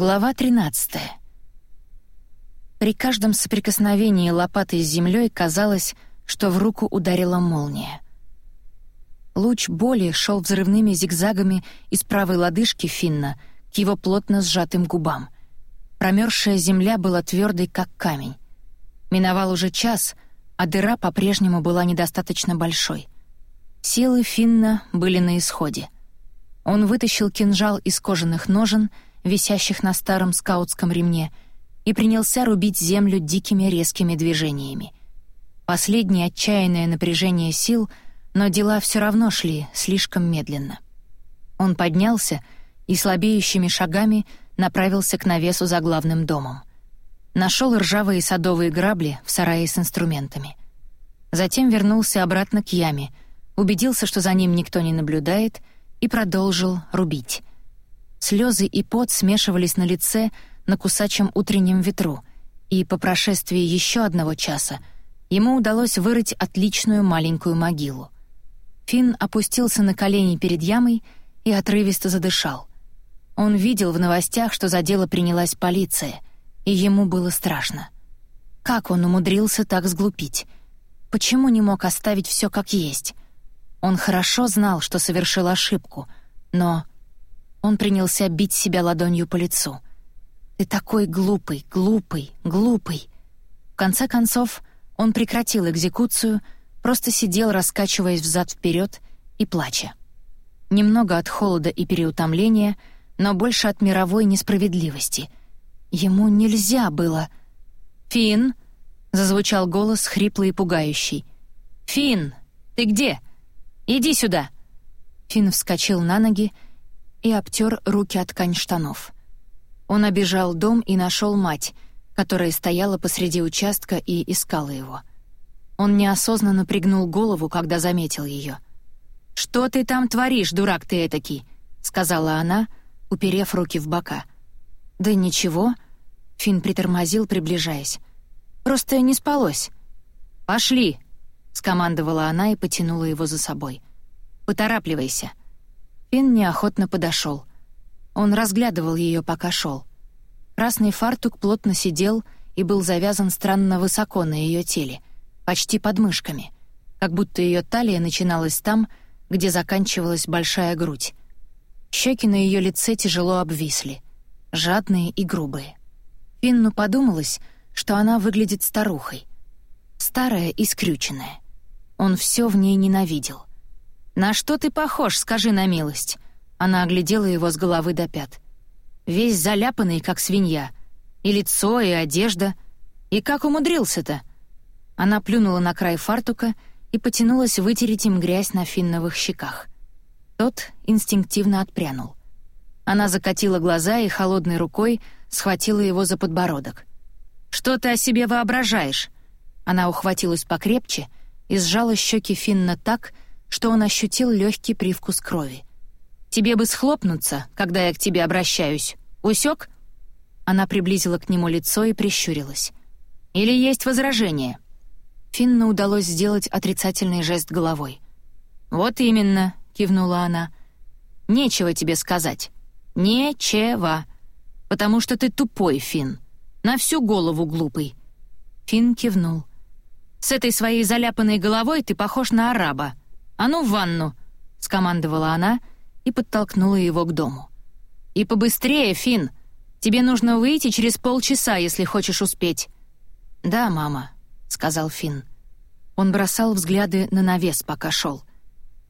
Глава 13. При каждом соприкосновении лопаты с землей казалось, что в руку ударила молния. Луч боли шел взрывными зигзагами из правой лодыжки Финна к его плотно сжатым губам. Промерзшая земля была твердой, как камень. Миновал уже час, а дыра по-прежнему была недостаточно большой. Силы Финна были на исходе. Он вытащил кинжал из кожаных ножен — висящих на старом скаутском ремне, и принялся рубить землю дикими резкими движениями. Последнее отчаянное напряжение сил, но дела все равно шли слишком медленно. Он поднялся и слабеющими шагами направился к навесу за главным домом. Нашел ржавые садовые грабли в сарае с инструментами. Затем вернулся обратно к яме, убедился, что за ним никто не наблюдает, и продолжил рубить. Слезы и пот смешивались на лице на кусачем утреннем ветру, и по прошествии еще одного часа ему удалось вырыть отличную маленькую могилу. Финн опустился на колени перед ямой и отрывисто задышал. Он видел в новостях, что за дело принялась полиция, и ему было страшно. Как он умудрился так сглупить? Почему не мог оставить все как есть? Он хорошо знал, что совершил ошибку, но он принялся бить себя ладонью по лицу. «Ты такой глупый, глупый, глупый!» В конце концов, он прекратил экзекуцию, просто сидел, раскачиваясь взад вперед и плача. Немного от холода и переутомления, но больше от мировой несправедливости. Ему нельзя было... «Финн!» — зазвучал голос, хриплый и пугающий. «Финн, ты где? Иди сюда!» Финн вскочил на ноги и обтер руки от ткань штанов. Он обежал дом и нашел мать, которая стояла посреди участка и искала его. Он неосознанно пригнул голову, когда заметил ее. «Что ты там творишь, дурак ты этакий?» — сказала она, уперев руки в бока. «Да ничего», — Финн притормозил, приближаясь. «Просто не спалось». «Пошли», — скомандовала она и потянула его за собой. «Поторапливайся». Финн неохотно подошел. Он разглядывал ее, пока шел. Красный фартук плотно сидел и был завязан странно высоко на ее теле, почти под мышками, как будто ее талия начиналась там, где заканчивалась большая грудь. Щеки на ее лице тяжело обвисли, жадные и грубые. Финну подумалось, что она выглядит старухой. Старая и скрюченная. Он все в ней ненавидел. «На что ты похож, скажи на милость?» Она оглядела его с головы до пят. Весь заляпанный, как свинья. И лицо, и одежда. И как умудрился-то? Она плюнула на край фартука и потянулась вытереть им грязь на финновых щеках. Тот инстинктивно отпрянул. Она закатила глаза и холодной рукой схватила его за подбородок. «Что ты о себе воображаешь?» Она ухватилась покрепче и сжала щеки Финна так, что он ощутил легкий привкус крови. «Тебе бы схлопнуться, когда я к тебе обращаюсь. Усек?» Она приблизила к нему лицо и прищурилась. «Или есть возражение?» Финну удалось сделать отрицательный жест головой. «Вот именно», — кивнула она. «Нечего тебе сказать. Нечего. Потому что ты тупой, Фин. На всю голову глупый». Фин кивнул. «С этой своей заляпанной головой ты похож на араба. «А ну в ванну!» — скомандовала она и подтолкнула его к дому. «И побыстрее, Фин. Тебе нужно выйти через полчаса, если хочешь успеть». «Да, мама», — сказал Фин. Он бросал взгляды на навес, пока шел.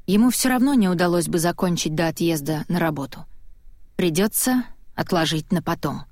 Ему все равно не удалось бы закончить до отъезда на работу. Придется отложить на потом.